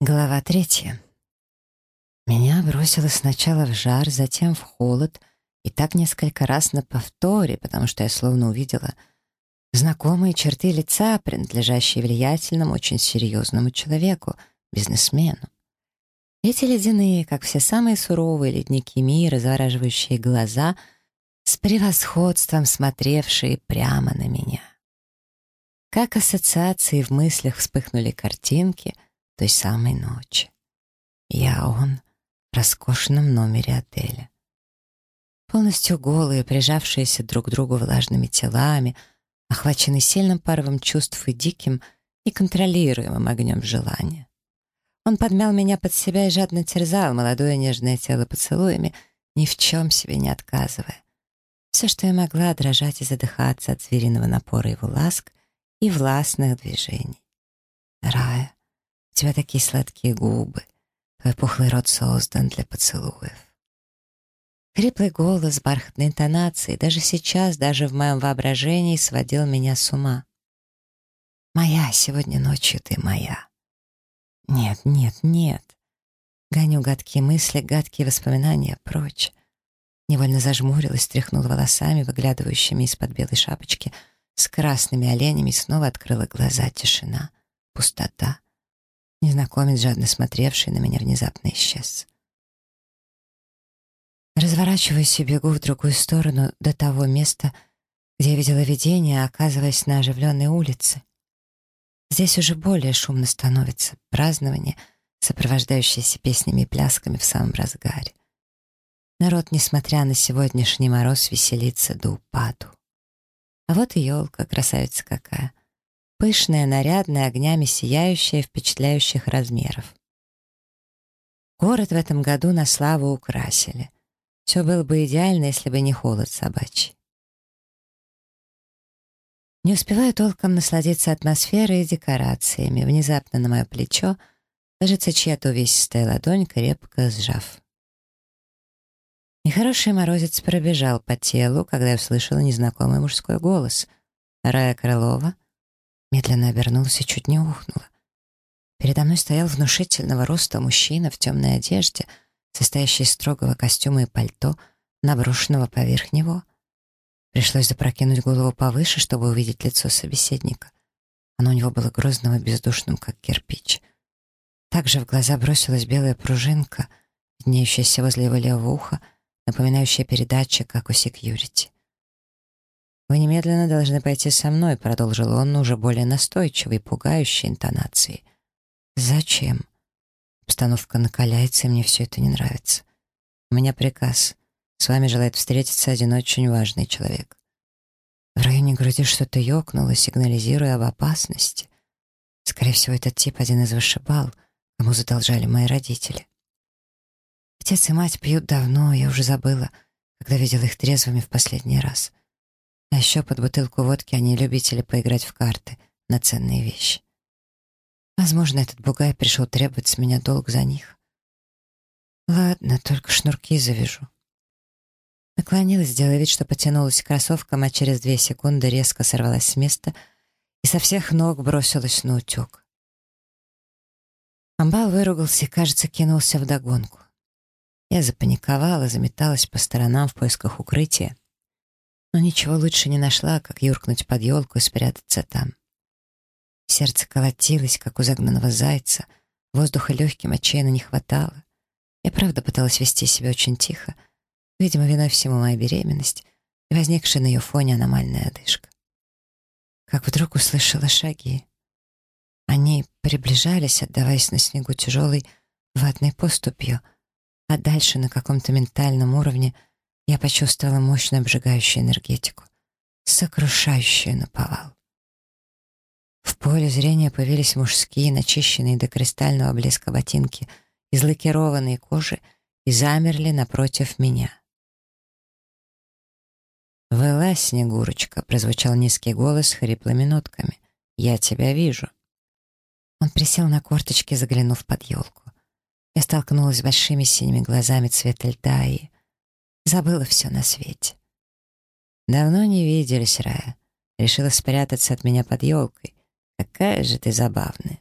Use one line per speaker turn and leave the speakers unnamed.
Глава третья. Меня бросило сначала в жар, затем в холод, и так несколько раз на повторе, потому что я словно увидела знакомые черты лица, принадлежащие влиятельному, очень серьезному человеку, бизнесмену. Эти ледяные, как все самые суровые ледники мира, завораживающие глаза, с превосходством смотревшие прямо на меня. Как ассоциации в мыслях вспыхнули картинки — той самой ночи. Я он в роскошном номере отеля. Полностью голые, прижавшиеся друг к другу влажными телами, охваченные сильным паровым чувств и диким, и контролируемым огнем желания. Он подмял меня под себя и жадно терзал молодое нежное тело поцелуями, ни в чем себе не отказывая. Все, что я могла, дрожать и задыхаться от звериного напора его ласк и властных движений. Рая, тебя такие сладкие губы, твой пухлый рот создан для поцелуев. Хриплый голос, бархатные интонации, даже сейчас, даже в моем воображении сводил меня с ума. «Моя сегодня ночью ты моя». «Нет, нет, нет». Гоню гадкие мысли, гадкие воспоминания прочь. Невольно зажмурилась, тряхнула волосами, выглядывающими из-под белой шапочки, с красными оленями, снова открыла глаза. Тишина, пустота. Незнакомец, жадно смотревший на меня, внезапно исчез. Разворачиваюсь и бегу в другую сторону до того места, где я видела видение, оказываясь на оживленной улице. Здесь уже более шумно становится празднование, сопровождающееся песнями и плясками в самом разгаре. Народ, несмотря на сегодняшний мороз, веселится до упаду. А вот и елка, красавица какая. Пышная, нарядная, огнями сияющая, впечатляющих размеров. Город в этом году на славу украсили. Все было бы идеально, если бы не холод собачий. Не успеваю толком насладиться атмосферой и декорациями. Внезапно на мое плечо ложится чья-то увесистая ладонь, крепко сжав. Нехороший морозец пробежал по телу, когда я услышала незнакомый мужской голос. Рая Крылова — Медленно обернулась и чуть не ухнула. Передо мной стоял внушительного роста мужчина в темной одежде, состоящий из строгого костюма и пальто, наброшенного поверх него. Пришлось запрокинуть голову повыше, чтобы увидеть лицо собеседника. Оно у него было грозным и бездушным, как кирпич. Также в глаза бросилась белая пружинка, виднеющаяся возле его левого уха, напоминающая передатчик, у секьюрити. «Вы немедленно должны пойти со мной», — продолжил он уже более настойчивой, пугающей интонацией. «Зачем?» Обстановка накаляется, и мне все это не нравится. «У меня приказ. С вами желает встретиться один очень важный человек». В районе груди что-то ёкнуло, сигнализируя об опасности. Скорее всего, этот тип один из вышибал, кому задолжали мои родители. Отец и мать пьют давно, я уже забыла, когда видела их трезвыми в последний раз. А еще под бутылку водки они любители поиграть в карты на ценные вещи. Возможно, этот бугай пришел требовать с меня долг за них. Ладно, только шнурки завяжу. Наклонилась, делая вид, что потянулась к кроссовкам, а через две секунды резко сорвалась с места и со всех ног бросилась на утек. Амбал выругался и, кажется, кинулся вдогонку. Я запаниковала, заметалась по сторонам в поисках укрытия, но ничего лучше не нашла, как юркнуть под елку и спрятаться там. Сердце колотилось, как у загнанного зайца, воздуха легким отчаянно не хватало. Я правда пыталась вести себя очень тихо, видимо, виной всему моя беременность и возникшая на ее фоне аномальная одышка. Как вдруг услышала шаги. Они приближались, отдаваясь на снегу тяжелой ватной поступью, а дальше на каком-то ментальном уровне — я почувствовала мощную обжигающую энергетику, сокрушающую наповал. В поле зрения появились мужские, начищенные до кристального блеска ботинки из лакированной кожи и замерли напротив меня. «Вылазь, Снегурочка!» — прозвучал низкий голос с хриплыми нотками. «Я тебя вижу!» Он присел на корточки, заглянув под елку. Я столкнулась с большими синими глазами цвета льда и Забыла все на свете. Давно не виделись, Рая. Решила спрятаться от меня под елкой. Какая же ты забавная.